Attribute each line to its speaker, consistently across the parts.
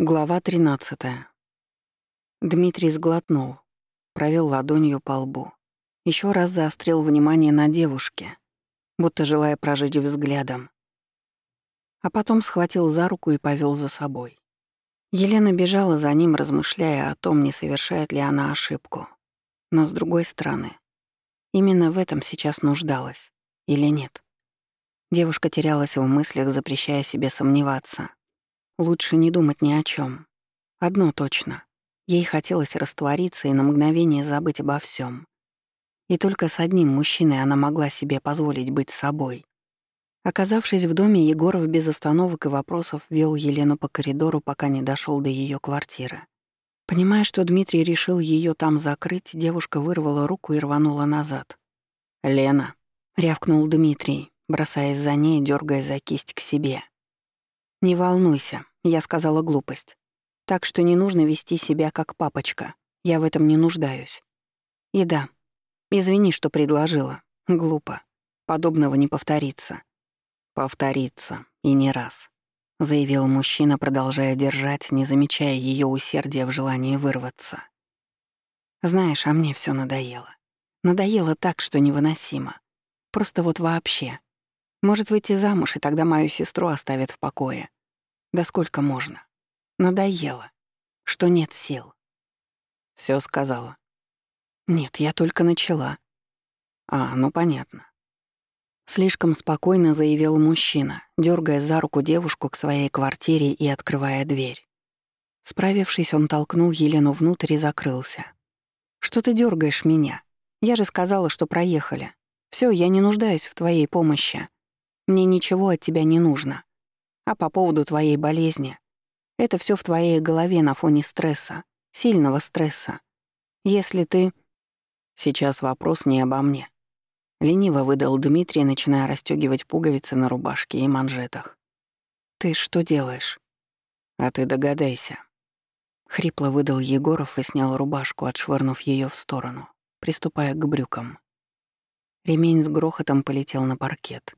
Speaker 1: Глава 13. Дмитрий сглотнул, провел ладонью по лбу. Еще раз заострил внимание на девушке, будто желая прожить взглядом. А потом схватил за руку и повел за собой. Елена бежала за ним, размышляя о том, не совершает ли она ошибку. Но с другой стороны, именно в этом сейчас нуждалась или нет. Девушка терялась в мыслях, запрещая себе сомневаться — Лучше не думать ни о чем. Одно точно. Ей хотелось раствориться и на мгновение забыть обо всем. И только с одним мужчиной она могла себе позволить быть собой. Оказавшись в доме, Егоров без остановок и вопросов вел Елену по коридору, пока не дошел до ее квартиры. Понимая, что Дмитрий решил ее там закрыть, девушка вырвала руку и рванула назад. «Лена!» — рявкнул Дмитрий, бросаясь за ней, дергая за кисть к себе. Не волнуйся, я сказала глупость. Так что не нужно вести себя как папочка. Я в этом не нуждаюсь. И да, извини, что предложила. Глупо. Подобного не повторится. Повторится. И не раз. Заявил мужчина, продолжая держать, не замечая ее усердия в желании вырваться. Знаешь, а мне все надоело. Надоело так, что невыносимо. Просто вот вообще. Может выйти замуж и тогда мою сестру оставят в покое. Да сколько можно? Надоело. Что нет сил. Все сказала. Нет, я только начала. А, ну понятно. Слишком спокойно заявил мужчина, дергая за руку девушку к своей квартире и открывая дверь. Справившись, он толкнул Елену внутрь и закрылся. «Что ты дергаешь меня? Я же сказала, что проехали. Все, я не нуждаюсь в твоей помощи». Мне ничего от тебя не нужно. А по поводу твоей болезни, это все в твоей голове на фоне стресса, сильного стресса. Если ты... Сейчас вопрос не обо мне. Лениво выдал Дмитрий, начиная расстегивать пуговицы на рубашке и манжетах. «Ты что делаешь?» «А ты догадайся». Хрипло выдал Егоров и снял рубашку, отшвырнув ее в сторону, приступая к брюкам. Ремень с грохотом полетел на паркет.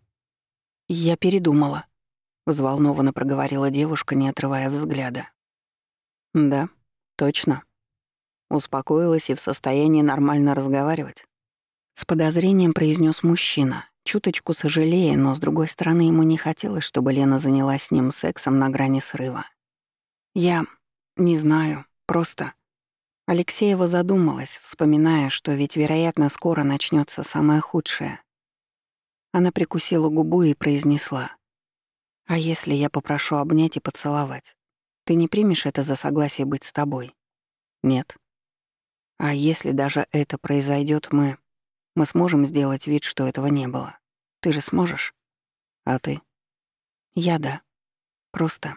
Speaker 1: «Я передумала», — взволнованно проговорила девушка, не отрывая взгляда. «Да, точно». Успокоилась и в состоянии нормально разговаривать. С подозрением произнес мужчина, чуточку сожалея, но, с другой стороны, ему не хотелось, чтобы Лена занялась с ним сексом на грани срыва. «Я... не знаю, просто...» Алексеева задумалась, вспоминая, что ведь, вероятно, скоро начнется самое худшее. Она прикусила губу и произнесла. «А если я попрошу обнять и поцеловать? Ты не примешь это за согласие быть с тобой?» «Нет». «А если даже это произойдет, мы... Мы сможем сделать вид, что этого не было. Ты же сможешь?» «А ты?» «Я да. Просто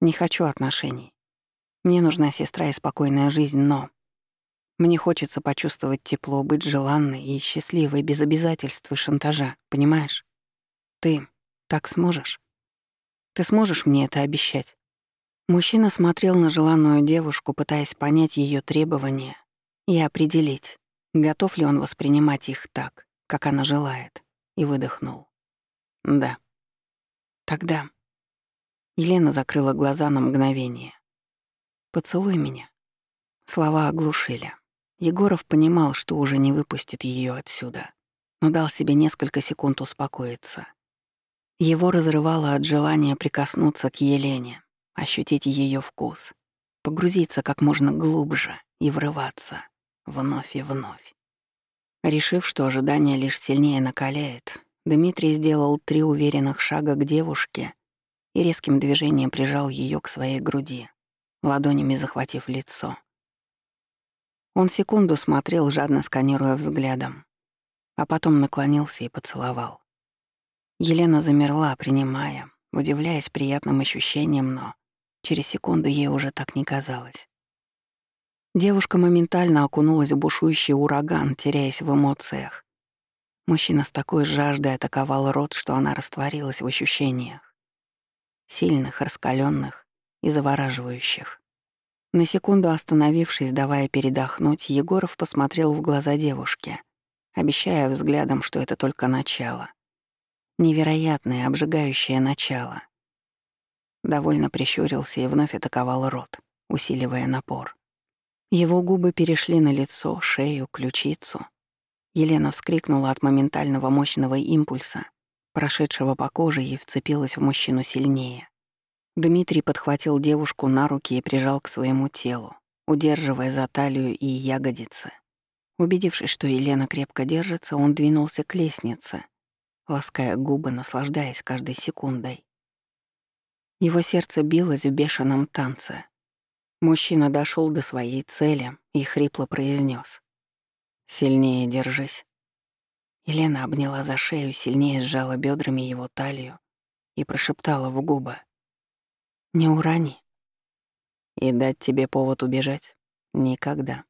Speaker 1: не хочу отношений. Мне нужна сестра и спокойная жизнь, но мне хочется почувствовать тепло, быть желанной и счастливой без обязательств и шантажа, понимаешь? Ты так сможешь? Ты сможешь мне это обещать? Мужчина смотрел на желанную девушку, пытаясь понять ее требования и определить, готов ли он воспринимать их так, как она желает, и выдохнул. Да. Тогда Елена закрыла глаза на мгновение. Поцелуй меня. Слова оглушили. Егоров понимал, что уже не выпустит ее отсюда, но дал себе несколько секунд успокоиться. Его разрывало от желания прикоснуться к Елене, ощутить ее вкус, погрузиться как можно глубже и врываться вновь и вновь. Решив, что ожидание лишь сильнее накаляет, Дмитрий сделал три уверенных шага к девушке и резким движением прижал ее к своей груди, ладонями захватив лицо. Он секунду смотрел, жадно сканируя взглядом, а потом наклонился и поцеловал. Елена замерла, принимая, удивляясь приятным ощущениям, но через секунду ей уже так не казалось. Девушка моментально окунулась в бушующий ураган, теряясь в эмоциях. Мужчина с такой жаждой атаковал рот, что она растворилась в ощущениях. Сильных, раскаленных и завораживающих. На секунду остановившись, давая передохнуть, Егоров посмотрел в глаза девушке, обещая взглядом, что это только начало. Невероятное, обжигающее начало. Довольно прищурился и вновь атаковал рот, усиливая напор. Его губы перешли на лицо, шею, ключицу. Елена вскрикнула от моментального мощного импульса, прошедшего по коже, и вцепилась в мужчину сильнее. Дмитрий подхватил девушку на руки и прижал к своему телу, удерживая за талию и ягодицы. Убедившись, что Елена крепко держится, он двинулся к лестнице, лаская губы, наслаждаясь каждой секундой. Его сердце билось в бешеном танце. Мужчина дошел до своей цели и хрипло произнес: «Сильнее держись». Елена обняла за шею, сильнее сжала бедрами его талию и прошептала в губы. Не урони. И дать тебе повод убежать? Никогда.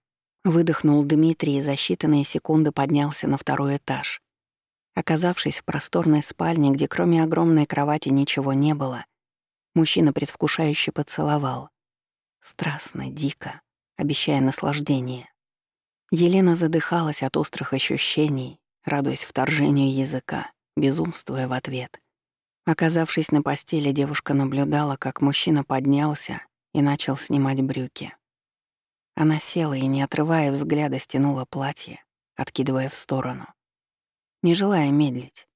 Speaker 1: Выдохнул Дмитрий и за считанные секунды поднялся на второй этаж. Оказавшись в просторной спальне, где кроме огромной кровати ничего не было, мужчина предвкушающе поцеловал. Страстно, дико, обещая наслаждение. Елена задыхалась от острых ощущений, радуясь вторжению языка, безумствуя в ответ. Оказавшись на постели, девушка наблюдала, как мужчина поднялся и начал снимать брюки. Она села и, не отрывая взгляда, стянула платье, откидывая в сторону. Не желая медлить,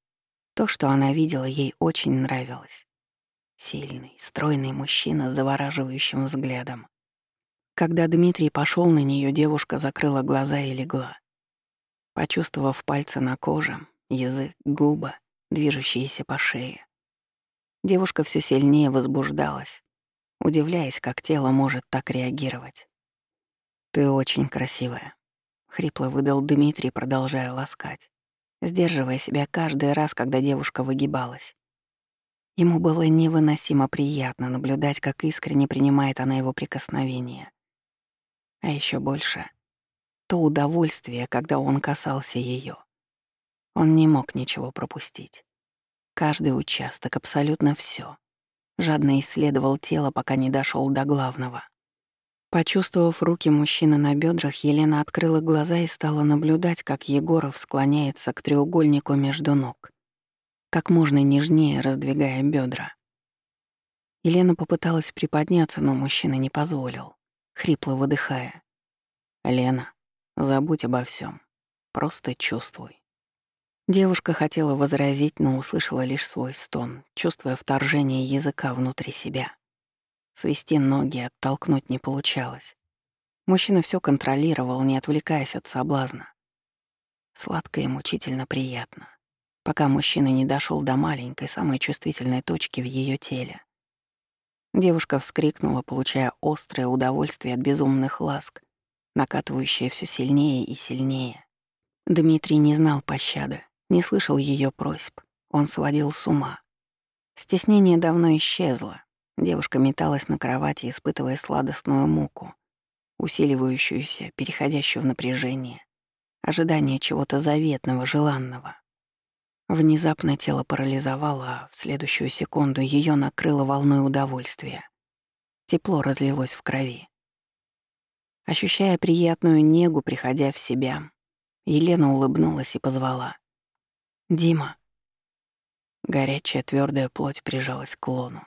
Speaker 1: то, что она видела, ей очень нравилось. Сильный, стройный мужчина с завораживающим взглядом. Когда Дмитрий пошел на нее, девушка закрыла глаза и легла. Почувствовав пальцы на коже, язык, губы, движущиеся по шее, Девушка все сильнее возбуждалась, удивляясь, как тело может так реагировать. «Ты очень красивая», — хрипло выдал Дмитрий, продолжая ласкать, сдерживая себя каждый раз, когда девушка выгибалась. Ему было невыносимо приятно наблюдать, как искренне принимает она его прикосновение. А еще больше — то удовольствие, когда он касался ее. Он не мог ничего пропустить. Каждый участок, абсолютно все. Жадно исследовал тело, пока не дошел до главного. Почувствовав руки мужчины на бедрах, Елена открыла глаза и стала наблюдать, как Егоров склоняется к треугольнику между ног, как можно нежнее раздвигая бедра. Елена попыталась приподняться, но мужчина не позволил, хрипло выдыхая. «Лена, забудь обо всем, Просто чувствуй». Девушка хотела возразить, но услышала лишь свой стон, чувствуя вторжение языка внутри себя. Свести ноги, оттолкнуть не получалось. Мужчина все контролировал, не отвлекаясь от соблазна. Сладко и мучительно приятно, пока мужчина не дошел до маленькой, самой чувствительной точки в ее теле. Девушка вскрикнула, получая острое удовольствие от безумных ласк, накатывающее все сильнее и сильнее. Дмитрий не знал пощады, не слышал ее просьб. Он сводил с ума. Стеснение давно исчезло. Девушка металась на кровати, испытывая сладостную муку, усиливающуюся, переходящую в напряжение, ожидание чего-то заветного, желанного. Внезапно тело парализовало, а в следующую секунду ее накрыло волной удовольствия. Тепло разлилось в крови. Ощущая приятную негу, приходя в себя, Елена улыбнулась и позвала. Дима. Горячая твердая плоть прижалась к лону.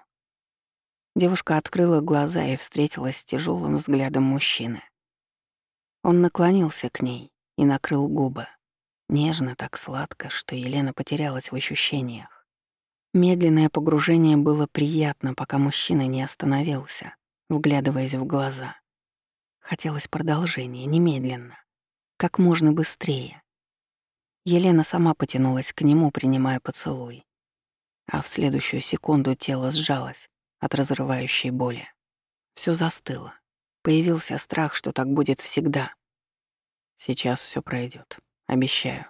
Speaker 1: Девушка открыла глаза и встретилась с тяжелым взглядом мужчины. Он наклонился к ней и накрыл губы. Нежно, так сладко, что Елена потерялась в ощущениях. Медленное погружение было приятно, пока мужчина не остановился, вглядываясь в глаза. Хотелось продолжения, немедленно, как можно быстрее. Елена сама потянулась к нему, принимая поцелуй. А в следующую секунду тело сжалось от разрывающей боли. Все застыло. Появился страх, что так будет всегда. Сейчас все пройдет, обещаю.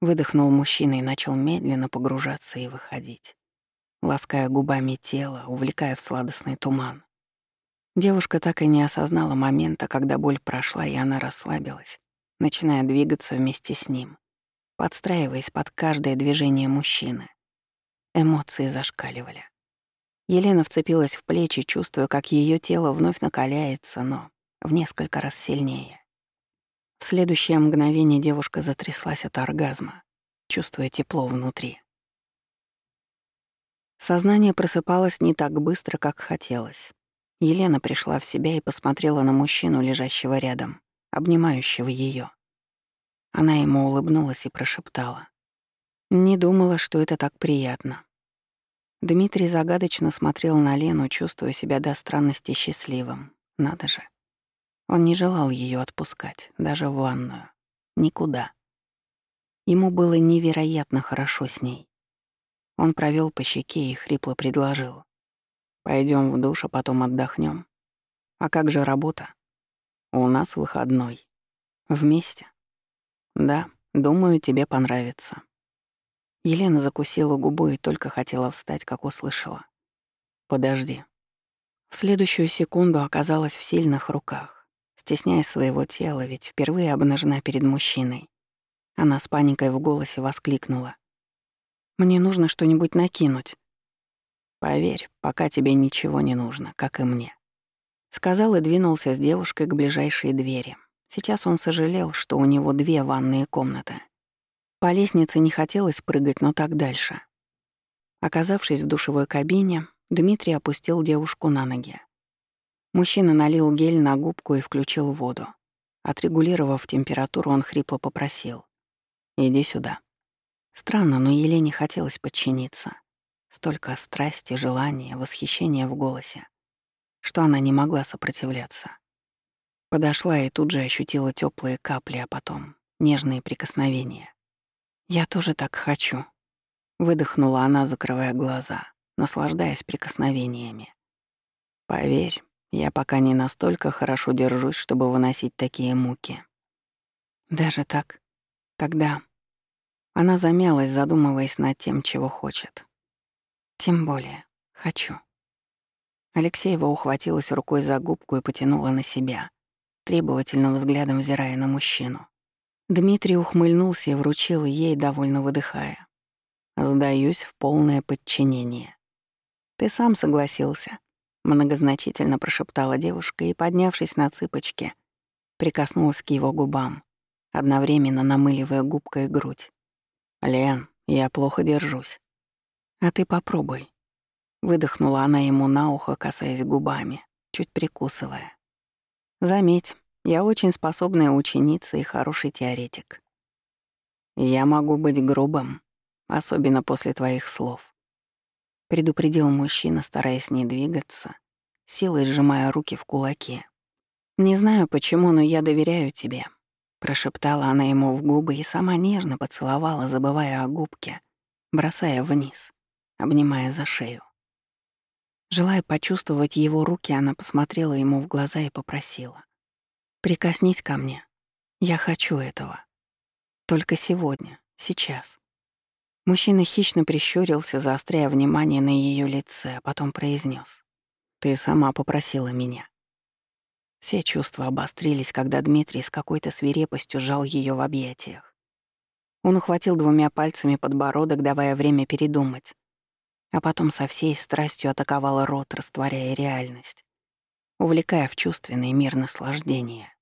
Speaker 1: Выдохнул мужчина и начал медленно погружаться и выходить, лаская губами тело, увлекая в сладостный туман. Девушка так и не осознала момента, когда боль прошла, и она расслабилась, начиная двигаться вместе с ним подстраиваясь под каждое движение мужчины. Эмоции зашкаливали. Елена вцепилась в плечи, чувствуя, как ее тело вновь накаляется, но в несколько раз сильнее. В следующее мгновение девушка затряслась от оргазма, чувствуя тепло внутри. Сознание просыпалось не так быстро, как хотелось. Елена пришла в себя и посмотрела на мужчину, лежащего рядом, обнимающего ее. Она ему улыбнулась и прошептала. «Не думала, что это так приятно». Дмитрий загадочно смотрел на Лену, чувствуя себя до странности счастливым. Надо же. Он не желал ее отпускать, даже в ванную. Никуда. Ему было невероятно хорошо с ней. Он провел по щеке и хрипло предложил. "Пойдем в душ, а потом отдохнем. А как же работа? У нас выходной. Вместе?» Да, думаю, тебе понравится. Елена закусила губу и только хотела встать, как услышала. Подожди. В следующую секунду оказалась в сильных руках, стесняя своего тела, ведь впервые обнажена перед мужчиной. Она с паникой в голосе воскликнула. «Мне нужно что-нибудь накинуть». «Поверь, пока тебе ничего не нужно, как и мне», — сказал и двинулся с девушкой к ближайшей двери. Сейчас он сожалел, что у него две ванные комнаты. По лестнице не хотелось прыгать, но так дальше. Оказавшись в душевой кабине, Дмитрий опустил девушку на ноги. Мужчина налил гель на губку и включил воду. Отрегулировав температуру, он хрипло попросил. «Иди сюда». Странно, но Елене хотелось подчиниться. Столько страсти, желания, восхищения в голосе, что она не могла сопротивляться. Подошла и тут же ощутила теплые капли, а потом нежные прикосновения. «Я тоже так хочу», — выдохнула она, закрывая глаза, наслаждаясь прикосновениями. «Поверь, я пока не настолько хорошо держусь, чтобы выносить такие муки». «Даже так? Тогда...» Она замялась, задумываясь над тем, чего хочет. «Тем более, хочу». Алексеева ухватилась рукой за губку и потянула на себя — требовательным взглядом взирая на мужчину. Дмитрий ухмыльнулся и вручил ей, довольно выдыхая. «Сдаюсь в полное подчинение». «Ты сам согласился», — многозначительно прошептала девушка и, поднявшись на цыпочки, прикоснулась к его губам, одновременно намыливая губкой грудь. «Лен, я плохо держусь». «А ты попробуй», — выдохнула она ему на ухо, касаясь губами, чуть прикусывая. Заметь, я очень способная ученица и хороший теоретик. Я могу быть грубым, особенно после твоих слов. Предупредил мужчина, стараясь не двигаться, силой сжимая руки в кулаке. «Не знаю почему, но я доверяю тебе», — прошептала она ему в губы и сама нежно поцеловала, забывая о губке, бросая вниз, обнимая за шею. Желая почувствовать его руки, она посмотрела ему в глаза и попросила. «Прикоснись ко мне. Я хочу этого. Только сегодня, сейчас». Мужчина хищно прищурился, заостряя внимание на ее лице, а потом произнес: «Ты сама попросила меня». Все чувства обострились, когда Дмитрий с какой-то свирепостью жал ее в объятиях. Он ухватил двумя пальцами подбородок, давая время передумать, а потом со всей страстью атаковала рот, растворяя реальность, увлекая в чувственный мир наслаждения.